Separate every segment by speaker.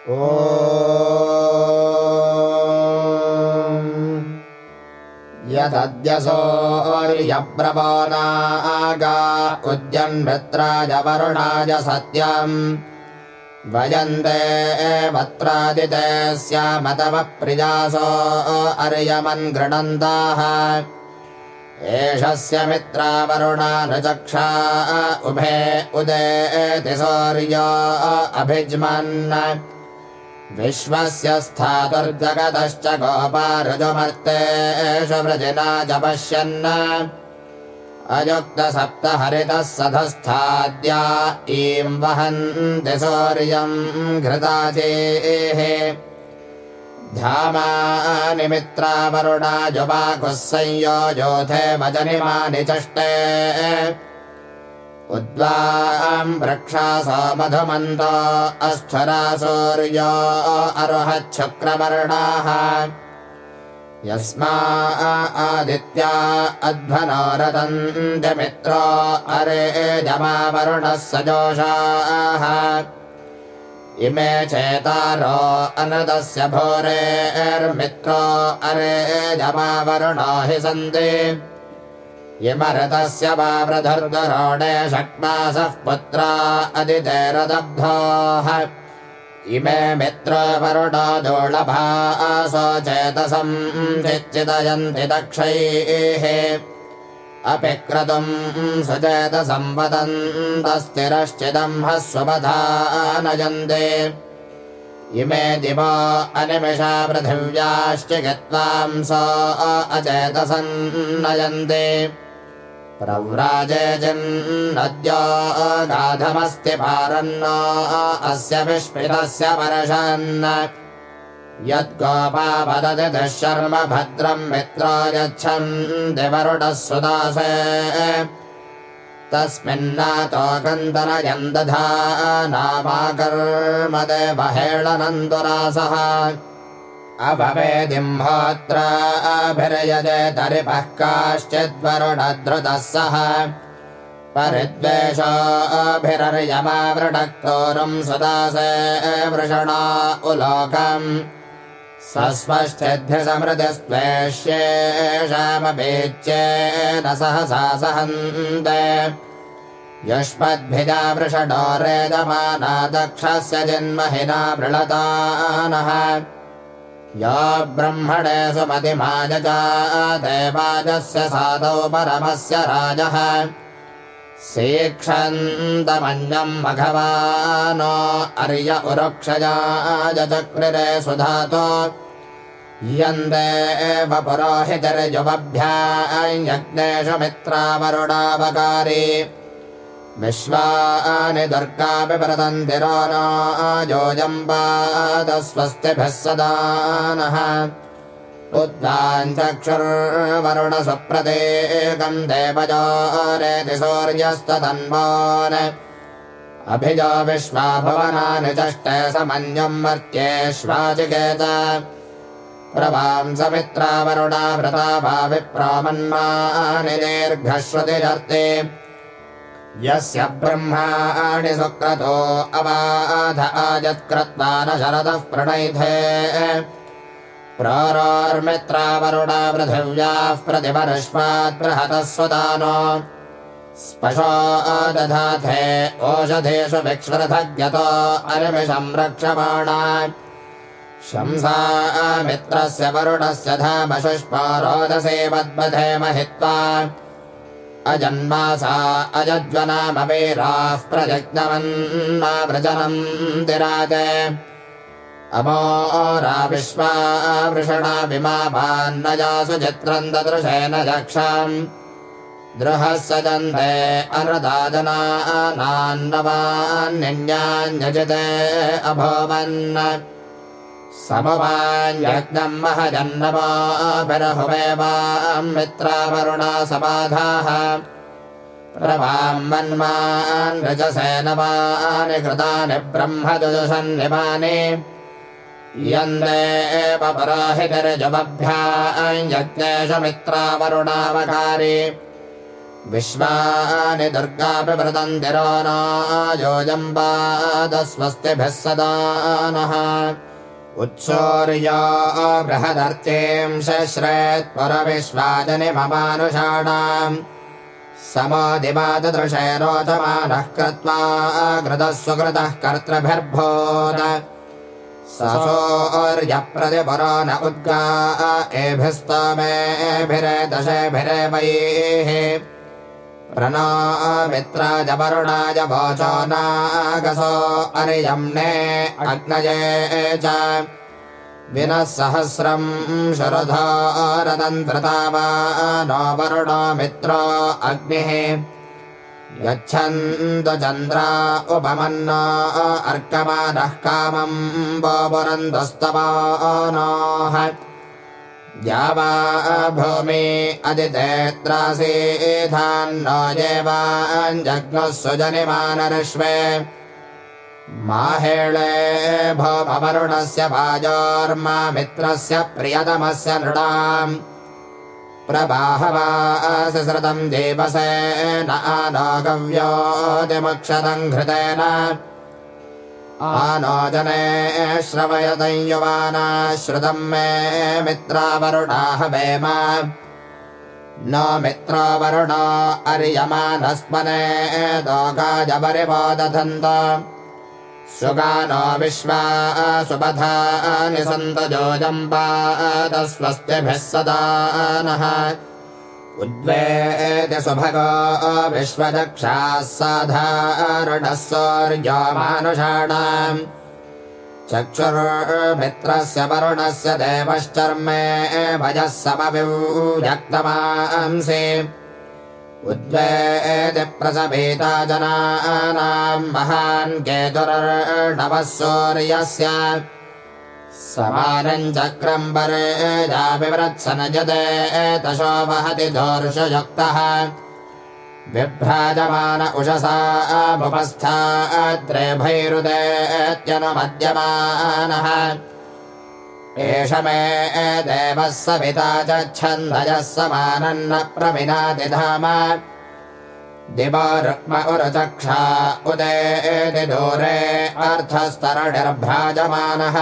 Speaker 1: यदद्यसोर्यब्रवानागा उद्यन्मित्राय वरुणाय सत्यम् वयन्ते वत्रादिते स्यामतवप्रियासो अर्यमन् गृणन्ताः एषस्य मित्रा वरुणानुचक्षा उभे उदेति सौर्य अभिज्मन् विश्वस्य स्थातुर्जगतश्च गोपारुजमर्तेषु वृजिना च पश्यन् अयुक्तसप्तहरितः सधस्थाद्या ईं वहन्ति ध्यामानिमित्रा वरुणा जुबाकुः संयोजोथे भजनिमानि चष्टे उद्वाम् वृक्षासो मधुमन्तो अस्थरा सूर्यो अरुहच्छुक्रवर्णाः। यस्मा आदित्या अध्वनोरदन्त्यमित्रो अरे जमावरुणः सजोषाः। इमे चेतारो अनदस्य भोरेर्मित्रो अरे जमावरुणो हि सन्ति इमरतस्य वावृधर्गरोणे षट्मासः पुत्रा अदितेरदब्धोः। इमे मित्रवरुणो दोळभासो चेतसम् चिच्चिदयन्ति दक्षैः। अपि क्रतुम् सुचेतसम् वदन्तस्तिरश्चिदम् हस्वपथा नयन्ते। इमे दिवो अनिमिषा पृथिव्याश्च गत्वाम् स अचेतसन्नयन्ते प्रव्राजे जिन्नद्यो गाधमस्ति भारन्न अस्य विस्मितस्य वर्षन् यद्गोपापदति शर्म भद्रम् मित्रो यच्छन् दिवरुडः सुदासे। तस्मिन्नातो नामाकर्मदेवहेळनन्दुरासः अभवेदिम्होत्राभिर्यजेतरिपः काश्चिद्वरुणधृतः सः परिद्वेषोऽभिरर्यमावृणक्तोरुम् सुदासे वृषणा उलोकम्। सस्वश्चिद्भ्यसमृतिस्त्वेष्येषामपेच्येन सहसा सहन्ते। युष्मद्भिजा वृषणो रेदमाना दक्षस्य जन्महिना वृळतानः या ब्रह्मणे सुमतिमायजा देवाजस्य साधौ परमस्य राजः। सीक्षन्तमन्यम् मघवानो अर्य उरुक्षजाजचक्रिरे सुधातो। यन्दे एव पुरोहितर्युवभ्यायज्ञेषु मित्रावरुणावकारी विश्वानि दुर्गापि नो योजम्बादस्वस्तिभिः सदा नः उद्वाञ्चक्षुर्वरुणसुप्रतीकम् देवजोरेति सूर्यस्ततन्वान् अभिजो विश्वा भुवनानि चष्टे समन्यम् मर्त्येष्वाचिकेत प्रभांसमित्रा वरुणा व्रता वा विप्रामन्मानि दीर्घश्रुतिजर्ति यस्य ब्रह्माणि सुक्रतो अबाध आजत्कृत्वा न शरदः प्रणैथे। प्रारोर्मित्रावरुणा पृथिव्याः प्रतिपरश्वात् बृहतः स्वदानो। स्पशो दधाथे ओषधेषु विक्ष्वरथज्ञतो अनिमिषम् रक्षमाणा। शंसा मित्रस्य वरुणस्य धामशुष्पो रोदसे वद्वधे महित्वा अजन्मासा अजज्वनामवीराः प्रजग्नवन्ना व्रजनम् दिराजे अमोरा विश्वा वृषणा विमापान्नजासु चित्रम् ददृशेन चक्षाम् द्रुहः सजन्ते अनृदाजनान्नवान्यन्यान्यजते अभवन् समवान्यग्नम् महजन्नवाभिरहुमेवाम् मित्रावरुणा समाधाः प्रभाम् मन्मान् रजसेनवानि कृतानि ब्रह्मदुषन्निमानि यन्दे एव पराहितर्जमभ्याम् यज्ञेषु मित्रावरुणावकारी। विश्वानि दुर्गापि व्रतन्तिरो न योजम्बादस्वस्तिभिः सदा नः उत्सौर्या बृहदर्तीं शश्रेत्पुरविश्वाजनिममानुषाणाम् समादिवाददृशे रोचमानः कृत्वा घृतः सुकृतः कर्तृभिर्भूत। ससोर्यप्रतिपुरो न उद्गा प्रणामित्राजवरुणाय वोचो नागसो अरियम्ने अग्नये च विनः सहस्रम् शरधारदन्त्रता वा नो वरुणो मित्रो अग्निः यच्छन्तु चन्द्रा उपमन्ना अर्कमानः कामम् वोपुरन्तस्तवानाः द्यावा भूमि अदितेत्रासीधान्नो येवाञ्जग्नः सुजनिमानरिष्वे माहेळे भोमवरुणस्य वाजोर्मा मित्रस्य प्रियतमस्य नृणाम्। प्रबाहवासृतम् देवसे न आनागव्योदिमक्षतम् घृतेन आनो जने श्रवयतं युवाना श्रुतम् मे मित्रावरुणाह वेम न मित्रावरुणा अर्यमानस्मने दोगाजपरिबोदधन्त सुगानो विश्वा सुपथानि सन्तजोजम्पादस्वस्तिभिः सदा नः उद्वेति सुभगो विश्वदक्षाः साधारणः सौर्यमानुषाणाम् चक्षुर्मित्रस्य वरुणस्य देवश्चर्मे भजः समविव्यक्तमांसि। उद्वेति जनानाम् महान् केतुर्णवः सूर्यस्य समानम् चक्रम् वरेजाविवृत्सनजते तशो वहति दोर्षयुक्तः। बिभ्राजमान उषसामुपस्थात्रेभैरुदेत्यनुमद्यमानः एष मे देवः सविता च छन्दयः समानन्न प्रविनातिधाम दिवो रुक्म उरुचक्षा उदेति दूरे अर्थस्तरणिर्भ्राजमानः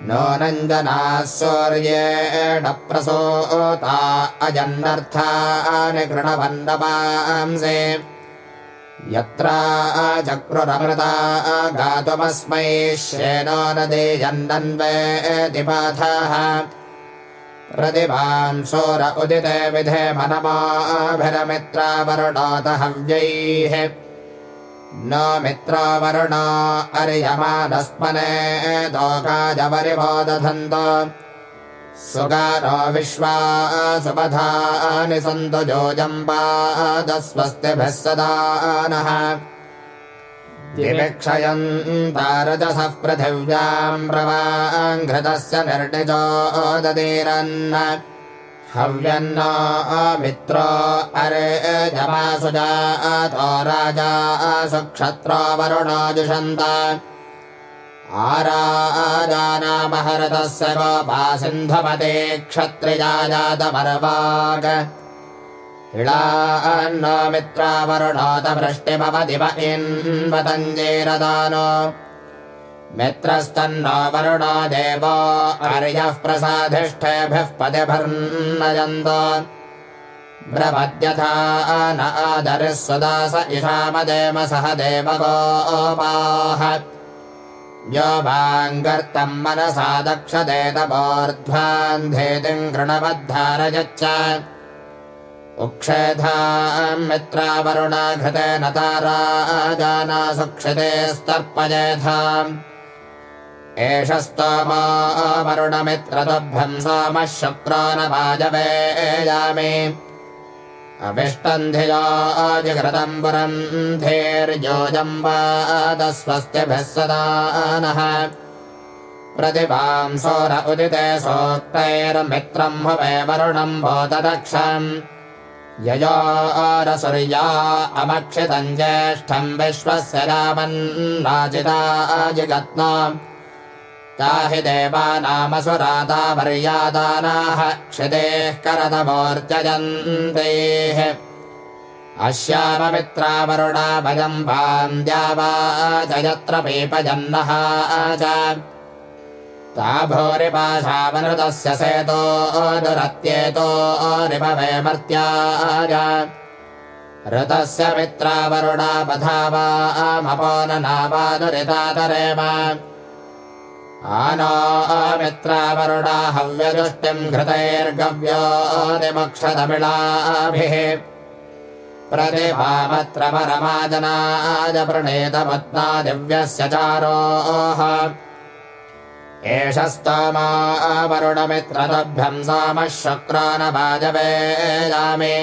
Speaker 1: नो नञ्जनाः सूर्येण प्रसूता अजन्नर्थानि कृणवन्नपांसि यत्रा चक्रुरमृता गातुमस्मै श्येनो नदी जन्नन्वेतिपाथः प्रतिभां सोर उदिते विधे मनमाभिरमित्रावरुणात हव्यैः न मित्रावरुणा अर्यमानस्मने दोकाजपरिबोदधन्त सुगानो विश्वा सुपथानि सन्तु जोजम्बादस्वस्तिभिः सदा नः। दिविक्षयन्तारजसः पृथिव्याम् प्रवाङ्घृतस्य निर्णिजोददीरन् हव्यन्नो मित्रो अरे जमासुजातो राजा सुक्षत्रो वरुणो जुषन्त। आराजानामहरतस्य गोपा सिन्धुपते क्षत्रिजाजातमर्वाग इळान्नो मित्रावरुणोत वृष्टिमवदिव इन्वतञ्जेरदानो मित्रस्तन्नो वरुणो देवो अर्यः प्रसाधिष्ठेभिः पदिभिर्नयन्त। ब्रवद्यथा न आदरिः सुदास इषामदेम सह देवगोपाः। यो भाङ्गर्तम् मनसा दक्षदेतमोर्ध्वान्धेतिम् कृणवद्धारयच्च उक्षेधाम् मित्रावरुणा घृतेन ताराजाना सुक्षिते स्तर्पयेथाम् एष स्तोमो वरुणमित्रतुभ्यम् सोमः शुक्रो न वाजवेयामि अभिष्टम् धियो जिघृतम् पुरम् धीर्योजम्बादस्वस्तिभिः सदा नः प्रतिभां सोर उदिते सोक्तैर्मित्रम् हुवे वरुणम् भूतदक्षम् ययोरसुर्या अमक्षितम् ज्येष्ठम् विश्वस्य रामन्नाजिता जिगत्न ताहि देवानामसुराता मर्यादानाः क्षितेः करतमोर्जयन्तेः अश्याममित्रावरुणा भजम् पान्द्यावाच यत्र पीपजन्नः च। ताभोरिपाशावनृतस्य सेतो दुरत्येतो रिभवे मर्त्याय ऋतस्य मित्रावरुणा पधावामपो नावादुरितातरेम आनो मित्रावरुणा हव्यजुष्टिम् घृतैर्गव्योदिमक्षतमिळाभिः प्रतिभामत्र परमाजनाय प्रणेतमत्ना दिव्यस्य चारोः एष स्तोमा वरुणमित्रतभ्यम् सामः शुक्रो न वाजवेयामि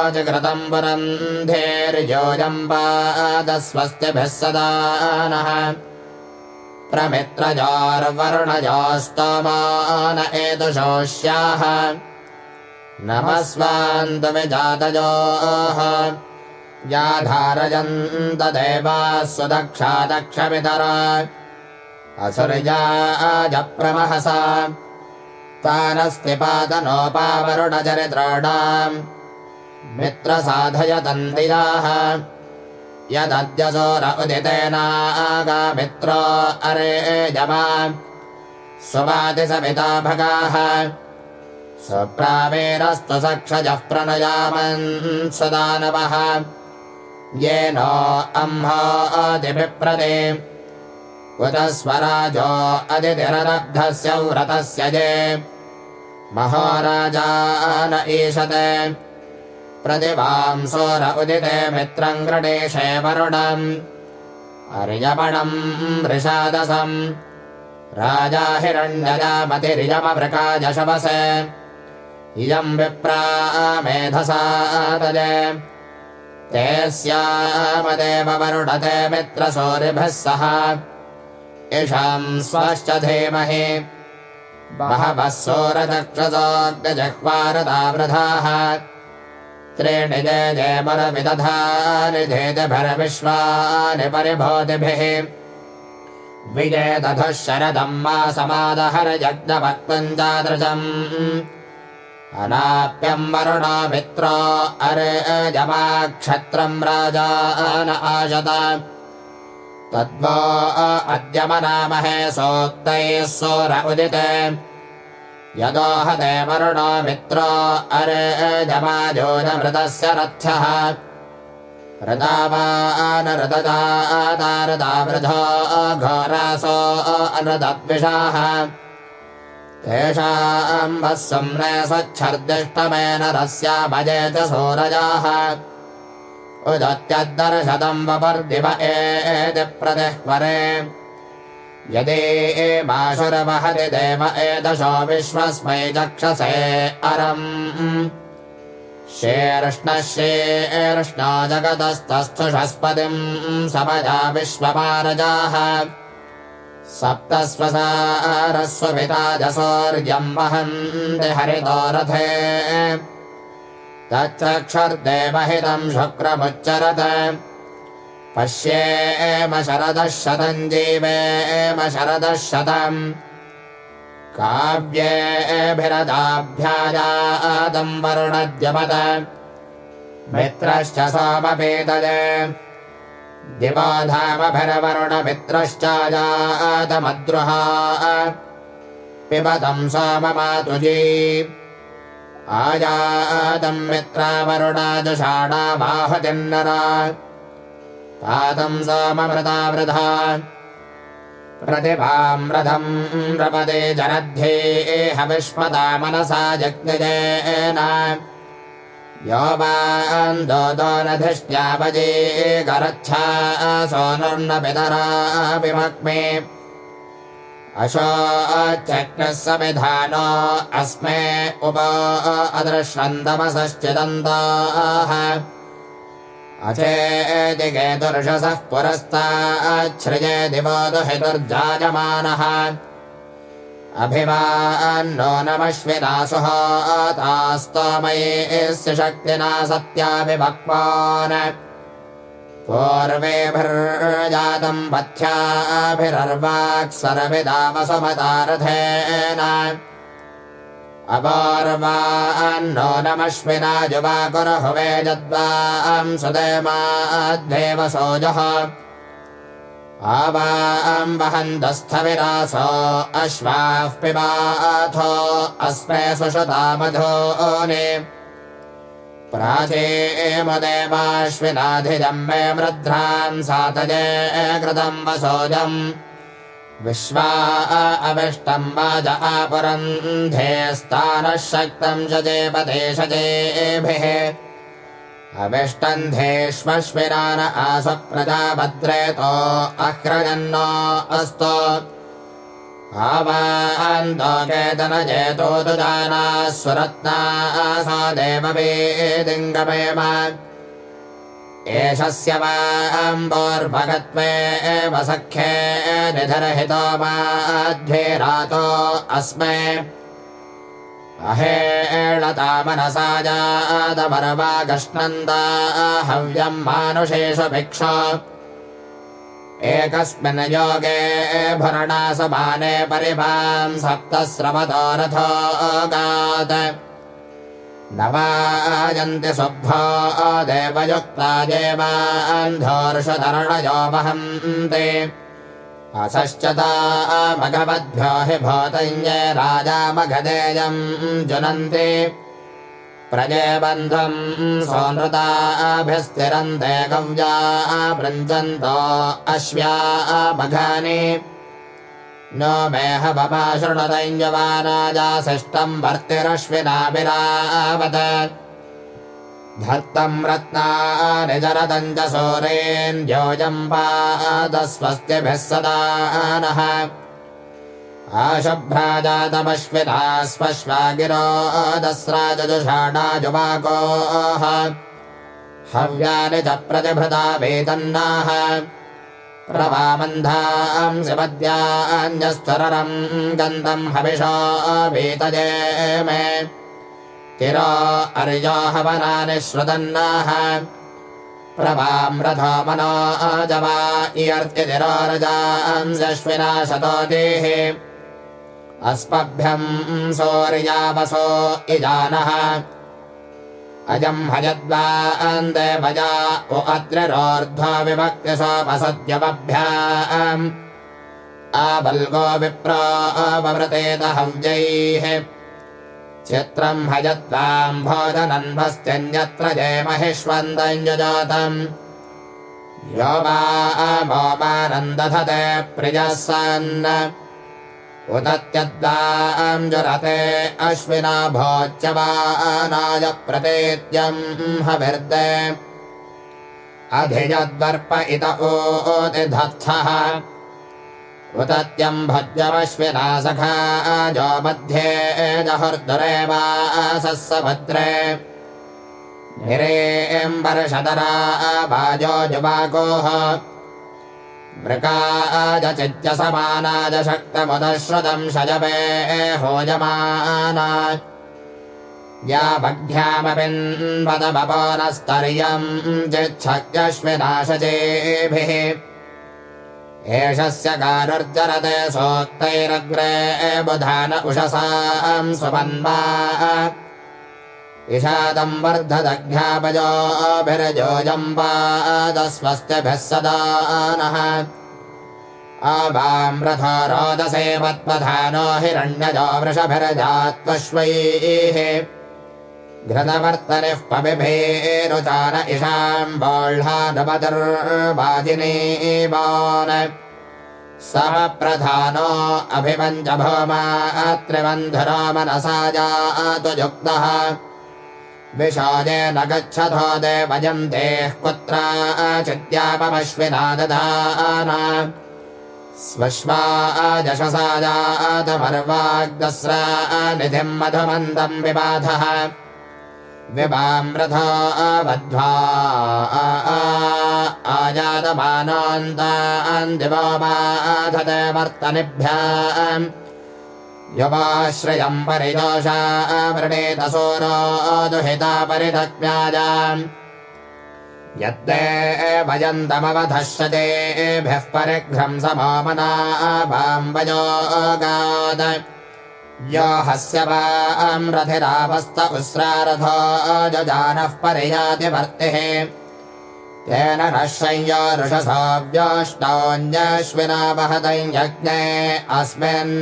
Speaker 1: अजकृतम् पुरन्धेर्योजम् पादस्वस्तिभिः सदा नः प्रमित्रजोर्वरुणजोस्तमान एतुशोष्याः। नमस्वान्तविजातयोः याधारयन्त देवाः सुदक्षा दक्षपितर असुर्याजप्रमहसा तानस्ति पादनोपावरुणचरिद्राणाम् मित्रसाधयतन्दियाः यदद्यसोर उदितेनागामित्रो अरे जमा। सुवातिसमिता भगाः। स्वप्रावेरस्तु सक्षजः प्रणयामन् सदानवः। येनो अम्भादिभिप्रदे उत स्वराजो अदितिररब्धस्य व्रतस्य ये महाराजा न ईशते प्रतिभांसोर उदिते मित्रम् गृणेशे वरुणम्। अर्यमणम् वृषादसम्। राजा हिरण्यजामतिरिजमवृकाजशवसे इयम् विप्रा मेधसा तजे। ते स्यामदेव वरुणते मित्रसोरिभिः सह इषाम् स्वश्च धीमहि। बहवः सोरचक्षसोऽग्निजह्वारतावृधाः त्रीणि जय जयमरविदधानि धेतभरविश्वानि परिभूतिभिः विजयदधः शरदम् मा समादहरजग्नभक्तम् चादृशम् अनाप्यम् वरुणा मित्रो अरे जमाक्षत्रम् राजा न आशत तद्वो अद्यमनामहे सोक्तैः सोर उदिते। यदोहते वरुणो मित्रो अरे जमाजोजमृतस्य रथ्यः ऋतावानऋतदातारदावृधो घोरासो अनृतद्विषाः। तेषाम् वः सुम्ने स्वच्छर्दिष्टमेन रस्या भजे च सूरजाः उदत्यद्दर्शतम् वपर्दिव प्रतिह्वरे यदि माशुरवहति देव एदशो विश्वस्मै चक्षसे अरम्। शेर्ष्णशेर्ष्णो जगतस्तस्थुषस्पतिम् सपजा विश्वपारजाः। सप्तस्वसारस्वपिताजसौर्यम् वहन्ति हरितो रथे तच्चक्षुर्देवहितम् शुक्रमुच्चरत्। पश्येम शरदः शतम् जीवेम शरदः शतम्। काव्येऽभिरदाभ्याजातम् वरुणद्यपद। मित्रश्च सोमपेतजे दिवाधामभिरवरुणमित्रश्चाजातमद्रुहा। पिबतम् सोममातुजी आजातम् मित्रावरुणाजुषाणामाहुतिन्नरा पादम् सोममृतावृधा प्रतिभाम् रथम् रपदे जनध्ये हविष्मता मनसा जग्निजेन यो वान्दोदोनधिष्ट्यापजे गरच्छा सोनुर्नपितराभिमग्मे अशोचक्रः समिधानो अस्मे उप अदृश्यन्तमसश्चिदन्ताः अचेदिगे दुर्षसः पुरस्ताच्छ्रिये दिवो दुहितुर्जायमानः। अभिवान्नो नमश्विनासुः तास्तमयेस्य शक्तिना सत्याभिभक्वान् पूर्वेभिर्जातम् पथ्याभिरर्वाक्सरविदावसुमतारथेन। अपार्वान्नो नमश्विना जुवा कुरुहुवे जद्वाम् सुदेमाद्देव सोजः आवाम् वहन्तस्थविरासो अश्वाः पिबाथो अस्मे सुषुतामधोनि प्राचेमदेवाश्विनाधिजम् मे वृद्ध्राम् सातजे कृतम् वसोजम्। विश्वा अविष्टम् वाज अपरन्धे स्थानः शक्तम् शजेपदेशजेभिः अविष्टन्धेष्वश्विनान आस प्रजाभद्रेतो अक्रजन्नो अस्तु जाना स्वरत्ना सा देववेदिङ्गमेम एषस्य वाम्बोर्भगत्वे एव सख्ये निधरहितो माध्वेरातो अस्मै। अहेळता मनसा जातमरवागश्नन्दा हव्यम् मानुषेषु भिक्ष एकस्मिन् योगे भरणासमाने परिभाम् सप्तस्रवतो रथो गात् नवायन्ति शुभ्रो देवयुक्ता देवान्धोर्षधरणयो वहन्ति। असश्च मघवद्भ्यो हि भूतञ्जे राजा मघदेयम् जुनन्ति प्रजेबन्धम् सोनृताभिस्तिरन्ते गव्या अश्व्या मघानि नो मेह भर्तिरश्विनाभिरावत धत्तम् रत्नानि जरदम् च सूरेन्द्योजम् पादस्वस्तिभिः सदा नः आशुभ्राजातमश्विना स्वश्वागिरो दस्राजुषाणाजुवाकोः हव्यानि च प्रतिभृता वेदन्नाः। प्रवामन्धाम् शिवद्यान्यस्तरम् गन्धम् हविषो वीतये मे। तिरो अर्यो हवनानि श्रुतन्नाः। प्रवाम् रथो मनो जवा इयर्तिरोरजांश्विना शतोदेः अस्मभ्यम् सौर्यावसो इजानः। अजम् हयद्वा अन्ते भजा उ अद्रिरोर्ध्वा विभक्ति सोपसद्यवभ्याम् आवल्गो विप्र अवव्रतेत हव्यैः चित्रम् हयद्वाम् भोजनन्वस्त्यन्यत्र जय महिष्वन्दञ्जजातम् यो वा मोमानन्दधते प्रियः सन् उदत्यद्वाञ्जुरते अश्विना भोच्यवानाय प्रतेत्यम् हविर्दे। अधिजद्वर्प इत ओतिधत्थः उदत्यम् भज्यमश्विना सखा जो मध्ये जहुर्दुरे वासः भद्रे निरेम्बर्षदरा वाजो जुवाकोः मृगाजचित्यसमानाज शक्तमुदश्रुतम् शजवे होजमाना या भग्ध्यामपिन्वदमपोनस्तर्यम् जिच्छक्यश्विनाशजेभिः एषस्य कारुर्जरते सोक्तैरग्रे बुधान उषसाम् सुपन्वा इषादम् वर्धदघ्यापजोभिरजोजम्बादस्वस्त्यभिः सदा नः। आवाम् रथो रोदसे मत्पधानो हिरण्यजो वृषभिरजात्वश्वैः। घृतवर्तनिः पविभेरुचान इषाम् बोह्लानुपदुर्वादिनीवान् सः प्रधानो अभिवञ्च भौमा त्रिबन्धुरो मनसा जातुयुक्तः। विशोजे न गच्छथो देवजन्तेः कुत्राचिद्यापमश्विना दधाना स्वश्वा जशसा जातमर्वाग्दस्रा निधिम् मधुमन्दम् विबाधः। दिवो बाधते वर्तनिभ्याम् युवाश्रयम् परिदोषा वृणीतसूरो दुहिता परिधक्म्याजाम् यद्दे भजन्तमवधश्चतेभ्यः परिघ्रम् समोमनाभाम्बयोगाद यो हस्य वाम् रथिरावस्त उस्रारथो जजानः परियाति भर्तिः तेन नः संयो ऋषसो अस्मिन्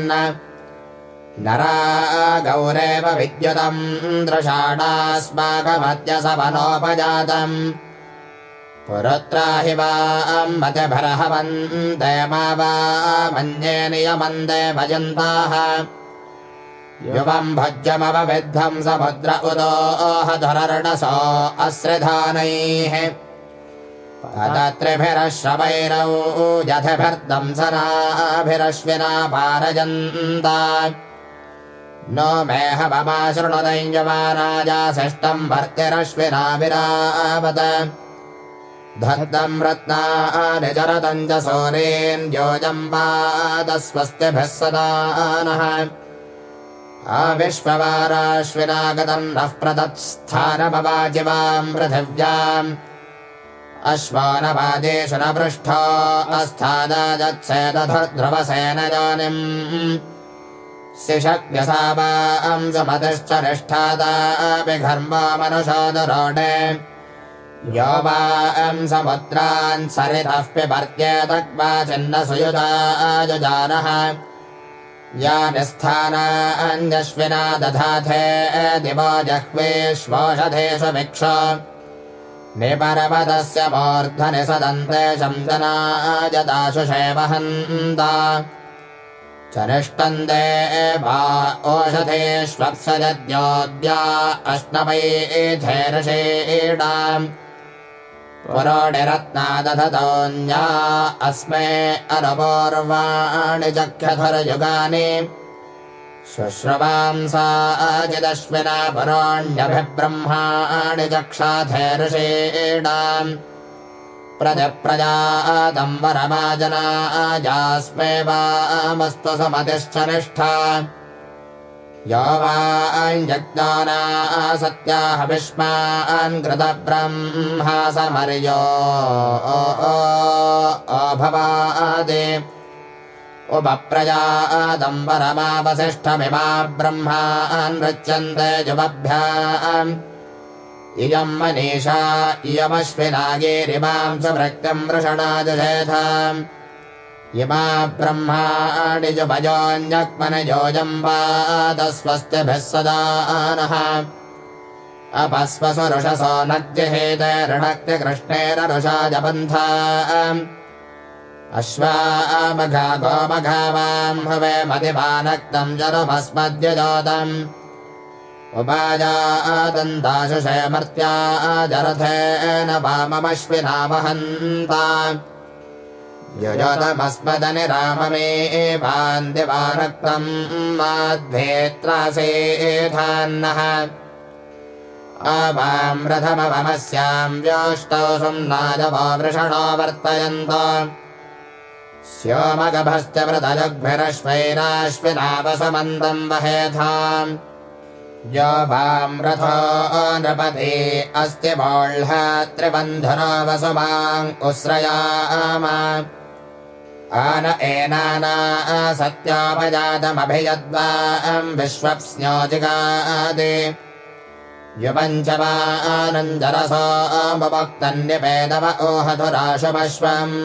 Speaker 1: नरा गौरेव विद्युतम् वा अम्बतिभरहवन्दे मा वा मन्ये नियमन्दे भजन्ताः। युवम् भज्यमवविद्धम् समुद्र उदोहधरर्णसो अस्रधानैः पदत्रिभिरश्रवैरौ यथभिर्दंसनाभिरश्विना पारयन्ता नो मे हवमा शृणुदैयमानाजासिष्टम् भर्तिरश्विना विरावत धर्दम् रत्नानि चरतम् च सूरेन्द्योजम् पादस्वस्तिभिः सदा नः। आविश्ववाराश्विनागतम् नः प्रदत्स्थानमवाजिवाम् पृथिव्याम्। अश्वानवादेषु न पृष्ठो अस्थादाजत्सेदध्रुवसेन जानिम् सिषद्यसावांसमतिश्चरिष्ठादाभिघर्मो मनुषोदरोणे यो वां समुद्रान् सरितः पिबर्त्येतग्वाचिन्न सुयुतायुजानः या निस्थानान्यश्विना दधाथे दिवो जह्वेष्वोषधेषु विक्ष निपरवदस्य मूर्धनि सदन्ते शन्दनायदाशुषे वहन्ता चनिष्टन्दे वा ओषधेष्वप्सजद्योद्या अष्टमैधेर्षेणाम् पुरोणिरत्नादधतोऽन्या अस्मे अनुपूर्वाणि चख्यधुर्युगानि शुश्रवांसाचिदश्विना पुरोण्यभिब्रह्माणि चक्षाधैर्षेणाम् प्रजप्रजातम् वरमाजनाजास्मे वामस्तु समतिश्च निष्ठा यो वाञ्जज्ञाना सत्याः विष्मान् कृतब्रह्मा समर्यो अभवादे। उपप्रजादम्बरमावसिष्ठमिमा ब्रह्मान् रच्यन्ते जुवभ्याम् इयम् मनीषा इयमश्विनागेरिमाम् सुभृक्तिम् इमा ब्रह्माणि जुभजोऽन्यक्मनजोजम्बादस्वस्तिभिः सदा नः अपस्वसुरुषसो नद्यहेते ऋणक्तिकृष्णेन जपन्था। अश्वामघा गोमघा वाम् हवे मतिमानक्तम् जरुमस्मद्यजोतम् मर्त्या जरथेन वाममश्विना वहन्ता यजोतमस्मदनि राममे भान्दिवानक्तम् माध्वेत्रासेधान्नः रथमवमस्याम् व्योष्टौ सुम्नाजवो वृषणो वर्तयन्त। स्योमगभस्त्यमृतजग्भिरश्वैराश्विनावसमन्दम् वहेथाम् यो वाम् रथो नृपते अस्ति त्रिबन्धनो वसुमाम् उस्रयाम। आन एनाना सत्यापजातमभियद्वाम् विश्वप्स्योजिगादे युवञ्च वा आनन्दरसोपक्तन्यपेदव ओहधुराशुमश्वम्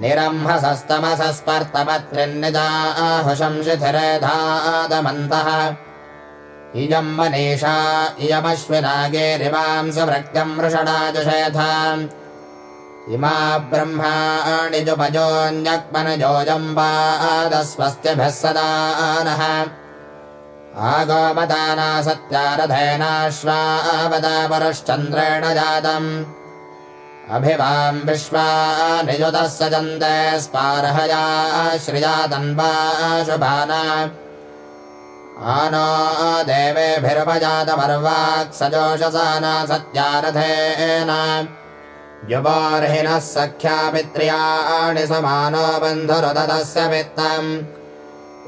Speaker 1: निरम्भसस्तमसस्पर्तपत्रिन्निजाहुशंशिथिरेधादमन्तः इयम् मनीषा इयमश्विनागेरिमाम् सुभृत्यम् वृषणाजुषेथाम् इमा ब्रह्माणि जुपजोऽन्यक्मनजोजम्बादस्वस्तिभिः सदा नः। आगोमदाना सत्यारथेनाश्वावदा पुरश्चन्द्रेण जातम्। अभिवाम् विश्वा निजुतः सजन्ते स्पार्हया शुभाना आनो देवेभिरुपजातमर्वाक्सजोषसाना सत्यारथेन युवार्हिणः सख्या पित्र्याणि समानो बन्धुरुदतस्य वित्तम्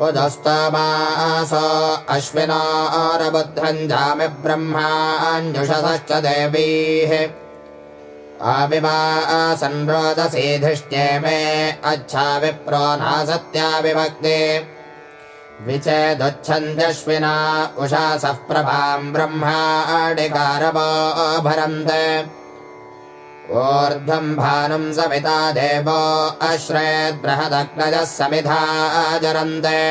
Speaker 1: उदस्तमासो अश्विनारबुद्धम् जामि ब्रह्माञ्जुषसश्च देवीः। आविवासन् रोदसीधिष्ठे मे अच्छा विप्रो नासत्या विभक्ते विचेदुच्छन्द्यश्विना उषासः प्रभाम् ब्रह्माडिकारवोभरन्ते ऊर्ध्वम् भानुम् सविता देवो अश्रेद्बृहदग्नजः समिधा जरन्ते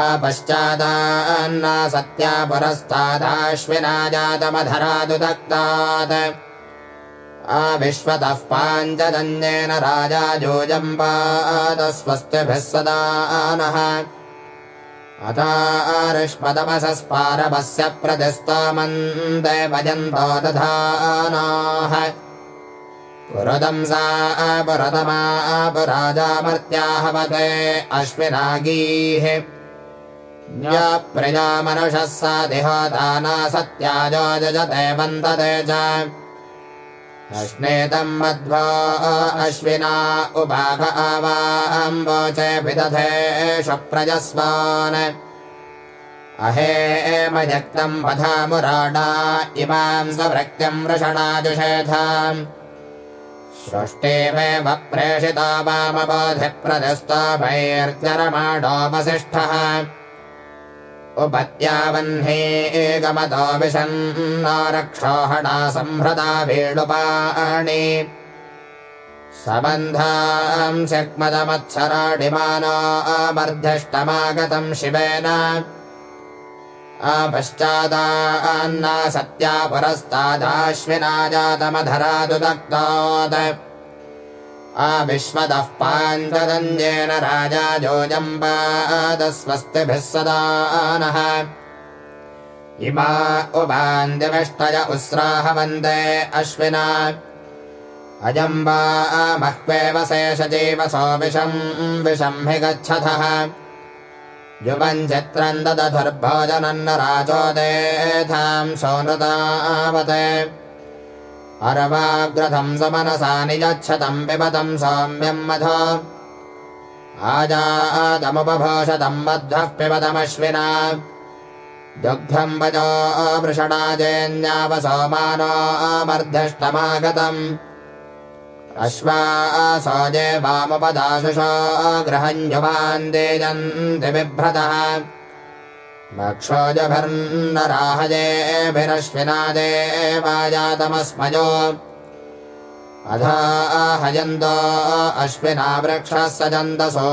Speaker 1: अपश्चादान्ना सत्या पुरस्तादाश्विना जातमधरादुदक्तात् अविश्वतः पाञ्चजन्येन राजा योजम्बादस्वस्तिभिः सदा नः अतारिष्पदमसस्पारभस्य प्रतिस्तामन्दे भजन्तो दधानाः। पुरदंसा पुरतमा पुराजामर्त्याहवते अश्विनागीः। प्रजामनुषः सा दिहोदाना सत्याजो जजते वन्दते च अश्नेतम् मध्वो अश्विना उभाग आवाम्बोचे विदधेषु प्रजस्वान् अहेमयक्तम् पधामुराडा इमाम् स्वभृत्यम् वृषणाजुषेधाम् सृष्टिमेव प्रेषिता वामबोधिप्रदस्ताभैर्जरमाडोपसिष्ठः उपत्यावह्ने एकमतो विशन्नो रक्षोहणा संहृता वेणुपाणि। सबन्धाम् शक्मदमत्सराडिमानो अमर्धिष्टमागतम् शिवेन पुरस्तादाश्विना जातमधरादुदक्तात् आविश्वतः पाञ्चदन्येन राजा जोजम्बादस्वस्तिभिः सदा नः। इमा उपान्त्यविष्टय उस्राहवन्दे अश्विना। अजम्बा मह्वेव शेषजीवसो विषम् विषम् हि गच्छथः। चित्रम् ददधुर्भोजनन्न राजोदेथाम् सोनृतावते अरवाग्रथम् समनसा निजच्छतम् पिबतम् सौम्यम् मध आजातमुपभोषतम् मध्वः पिबतमश्विना। दुग्धम् वजो वृषणाजेन्यावसोमानोमर्धिष्टमागतम् अश्वासोजे वामपदाशुषो ग्रहञ्जुवान्देजन्ति बिभ्रतः मक्षोजभर्नराहजेभिरश्विनादेवाजातमस्मजो अधा हयन्तो अश्विना वृक्षः सजन्तसो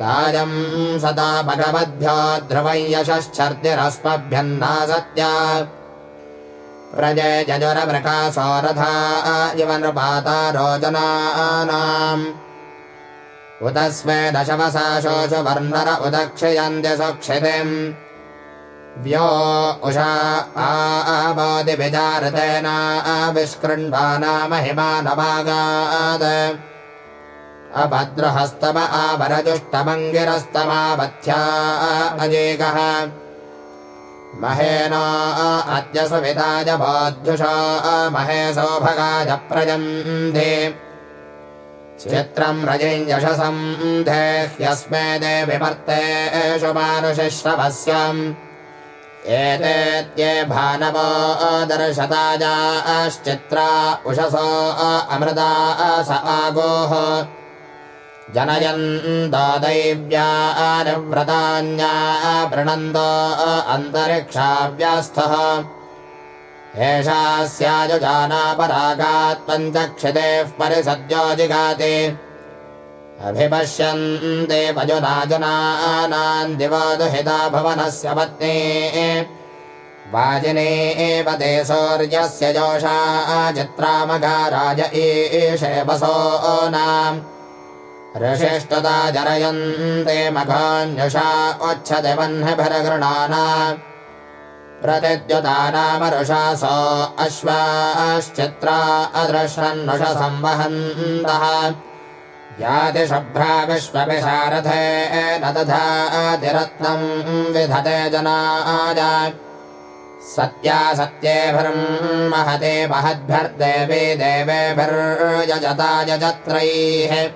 Speaker 1: ताजम् सदा भगवद्भ्यो ध्रुवं यशश्चर्तिरस्मभ्यन्ना सत्या जजुरवृकासोरथा इव नृपाता रोचनानाम् उत स्वे दशवसा शोषवर्णर उदक्षयन्त्य सुक्षितिम्। व्यो उषा आबोधिविचारतेनाविष्कृण्वाना महिमानभागात् अभद्रहस्तम आवरजुष्टमङ्गिरस्तमावथ्या अजेकः महेना सुविताय बोद्धुषा महेशो भगाय प्रजन्धे चित्रम् रजिञ्जशसम् देह्यस्मे देविमर्तेषु मानुषश्रवस्यम् एतेत्ये भानवो दर्शताजाश्चित्रा उषसो अमृता स आगोः। जनयन्तो दैव्यानुव्रतान्या वृणन्तो अन्तरिक्षाव्यास्थः एषा स्याजुजानापरागात् पञ्चक्षितेः परिसद्यो अभिपश्यन्ते पजुनाजनानाम् दिवदुहिता भवनस्य पत्नी। वाजिने एव ते सौर्यस्य जोषा चित्रामघा राज एषे वसो नाम्। जरयन्ते मघान्युषा उच्छति वह्निभिर्गृणाना प्रतिद्युतानामरुषासो अश्वाश्चित्रा अदृशन्नुष संवहन्तः याति शुभ्रा विश्वविशारथे न दधातिरत्नम् विधते जनाय। सत्या सत्येभिर्म् महते महद्भिर्देवी देवेभिर्यजता यजत्रैः।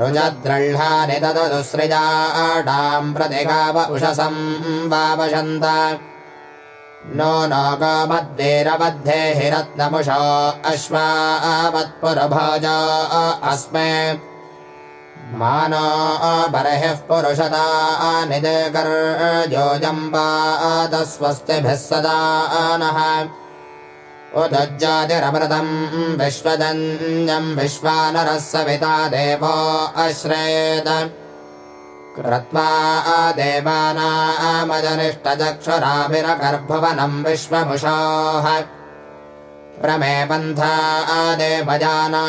Speaker 1: रुजद्रह्लानि तदुसृजाडाम् प्रतिगाव उषसम् वावशन्त। नो नो गोमद्वीरबद्धे हि रत्नमुषो अश्वावत्पुरभोज अस्मे मानो बर्हिः पुरुषता निजगर्योजम्बादस्वस्तिभिः सदा नः उदज्जातिरमृतम् विश्वदञ्जम् विश्वानरः सविता देवो अश्रेत कृत्वा देवानामजनिष्टचक्षुराभिरगर्भुवनम् विश्वमुषोः। प्रमे पन्था देवजाना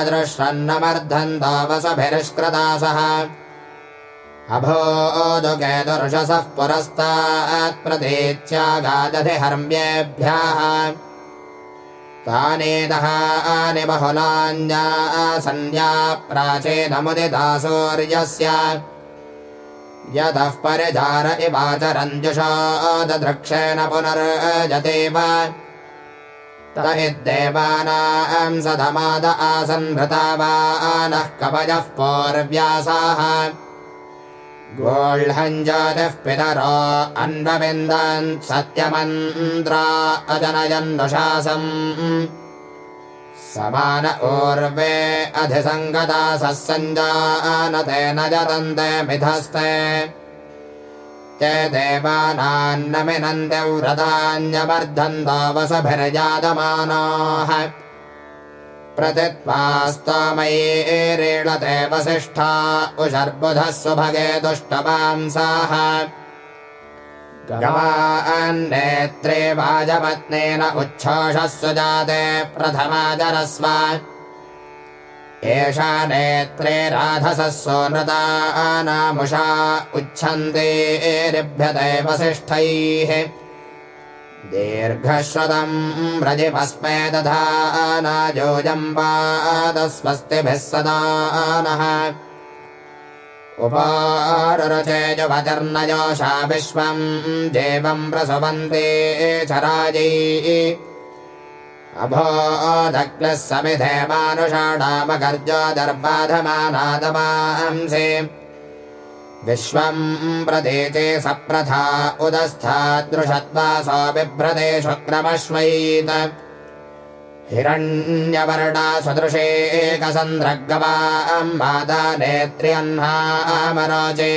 Speaker 1: अदृश्रन्नमर्धन्तावसभिष्कृता सह अभोदुकेतुर्षसः पुरस्तात्प्रतीत्यागादधिहर्म्येभ्यः तानि बहुलान्यासन्या प्राचीनमुदिदासूर्यस्य यतः परिजार इवाचरञ्जुषादृक्षेण पुनर्जतेव। त हि सधमाद आसन्भृता वा नः कवयः पौर्व्यासाः। गोह्लञ्जातिः पितरो अन्वविन्दन् सत्यमन्द्रा अजनयन्नुशासम् समान ऊर्वे अधिसङ्गता सः सञ्जानते न जतन्ते मिथस्ते ते देवानान्न मिनन्ति व्रतान्यवर्धन्तावसभिर्जातमानाः प्रतित्वास्तमयीरीळते वसिष्ठा उशर्बुधः सुभगे दुष्टवांसाः गवान्नेत्रे वाजपत्नेन उच्छोषः सुजाते प्रथमाजरस्व एषा नेत्रे राधसः सोनृतानामुषा उच्छन्ते ऋभ्यते वसिष्ठैः दीर्घश्रुतम् व्रजिमस्मे दधानाजोजम्बादस्वस्तिभिः सदा नः उपारुरचेजुवतिर्नयोषा विश्वम् देवम् प्रसुवन्ते चराजै। अभोदग्नः समिधे मानुषाणामगर्जोदर्बाधमानादमांसे विश्वम् प्रदेचे सप्रथा उदस्थादृशद्वासो बिभ्रते शुक्रमश्वैत हिरण्यवर्णा सदृशे एकसन्द्रग्गवाम् माता नेत्र्यह्नामरोचे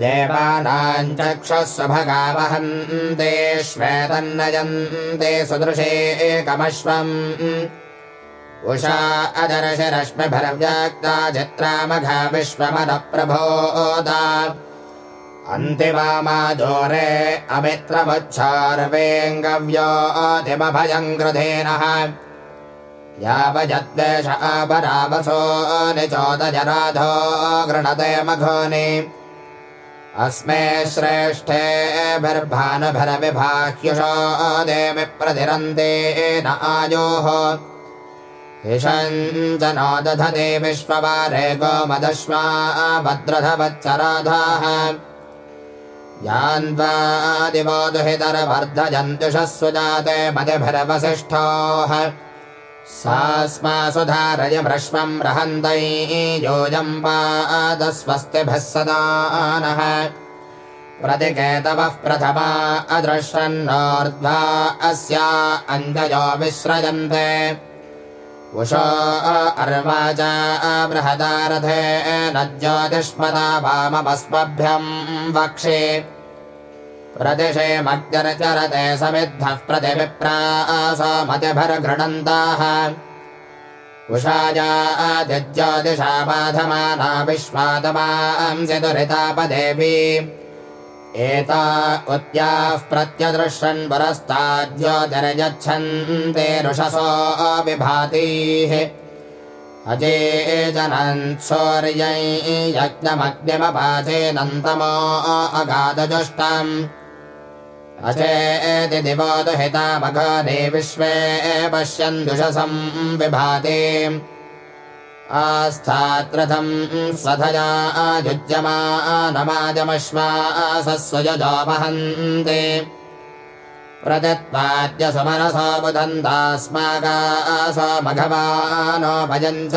Speaker 1: देवानाम् चक्षुस्वभगावहन्ते श्वेतन्नयन्ते सदृशे एकमश्वम्। उषा अदर्शरश्मिभरव्याक्ता चित्रामघा विश्वमनप्रभोदा अन्तिमामाजोरे अमित्रमुच्छार्वेङ्गव्योऽतिमभयम् गृधेनः यावजद्वेष अपरावसो निचोदजराधो गृणते मघोनि। अस्मे श्रेष्ठेभिर्भानुभिरविभाह्युषो देवि प्रतिरन्ते न आयोः। हिषञ्जनो दधते विश्ववारे गोमदश्वा भद्रधवच्चराधाः यान्त्वादिवो दुहितरवर्धजन्तुषः सुजाते मतिभिरवसिष्ठोः। सा स्मा सुधारय भ्रश्वम् रहन्तै योजम्पादस्वस्तिभिः सदा नः प्रतिकेतवः प्रथमा अदृश्यन्नोर्ध्वा अस्या अञ्जयो विसृजन्ते उषो अर्वाचा बृहदारथे न ज्योतिष्मता वाममस्मभ्यम् वक्षे। प्रदिशे मग्निर्चरते समिद्धः प्रतिविप्रासमतिभिर्गृणन्ताः उषाजादिज्योतिषा बाधमाना विश्वातमांसि दुरितापदेवी एता उत्याः प्रत्यदृशन् पुरस्ताज्योतिर्यच्छन्ते ऋषसो विभातीः। अजे जनन् सौर्यै यज्ञमग्निमपाचेनन्तमो अगाधजुष्टम् अचेति दिवो दुहितामघने विश्वे पश्यन्दुषसम् विभाते आस्थात्रथम् सधया आयुज्यमानमाजमश्वासस्वजो वहन्ते प्रदत्वाद्य सुमनसो बुधन्तास्माकासो मघवानो भजन् च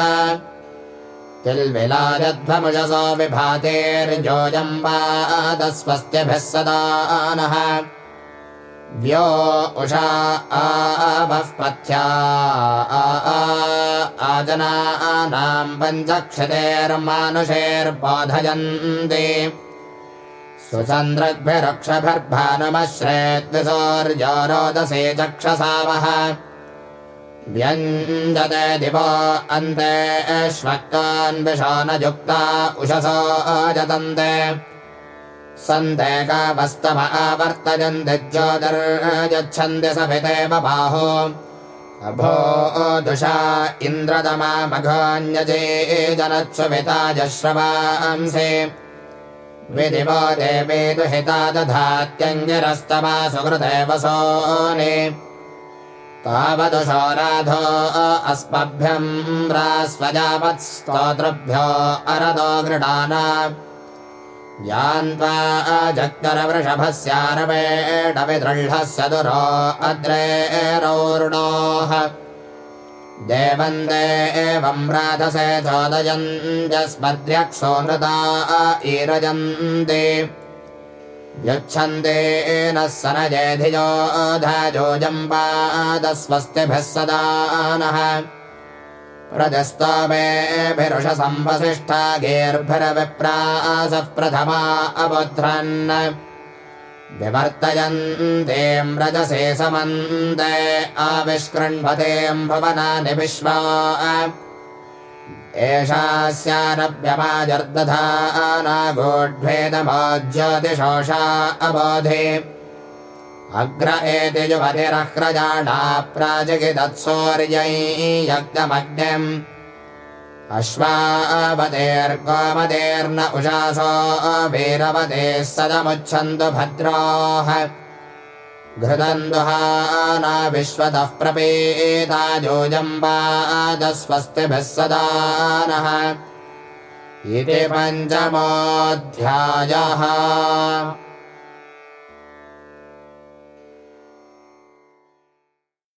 Speaker 1: किल्विलाजध्वमुषसो विभातेर्योजम्बादस्वस्त्यभिः सदा नः व्यो उषा आवः पथ्या आजनानाम् पञ्चक्षतेर्मानुषेर्बोधयन्ति। सुचन्द्रग्भिरक्षभिर्भानुमश्रेद्विसौर्यो रोदसे चक्षसावः। व्यञ्जते दिवो अन्ते श्वक्तान्विषानयुक्ता उषसो अजतन्ते सन्ते कावस्तम आवर्तयन्ति ज्योतिर्यच्छन्ति सभिते बबाहो अभो दुषा इन्द्रदमा मघान्यजे जनत्सुविता जश्रवांसि विधिवो देवे दुहिता दधात्यङ्गिरस्तमा सुहृदे वसोनि तावदुषो राधो अस्मभ्यम् रास्वजावत्स्तोतृभ्यो अरदो गृणाना यान्त्वा जग्रवृषभस्यारवेडविदृढस्य दुरो अद्रेरोरुणोः देवन्दे एवम् राधसे चोदयन्त्यस्मद्र्यक्षो नृता ईरजन्ति। यच्छन्ते नः सनजेधिजो धाजोजम्पादस्वस्तिभिः सदा नः रजस्तमेभिरुषसम्वसिष्ठागेर्भिरविप्रासः प्रथमा अबुध्रन्। विवर्तयन्तीम् रजसे समन्ते आविष्कृण्वतेम् भुवनानि विश्वा। ज्योतिषोषा अबोधे अग्र एति प्राजगिदत्सौर्यै यज्ञमग्निम् अश्वावतेर्गोमतेर्न उषासो वीरवतेः सदमुच्छन्तु भद्राः। घृतन्दुहाना विश्वतः प्रपेता योजम्बादस्वस्तिभिः सदा नः इति पञ्चमोऽध्यायः।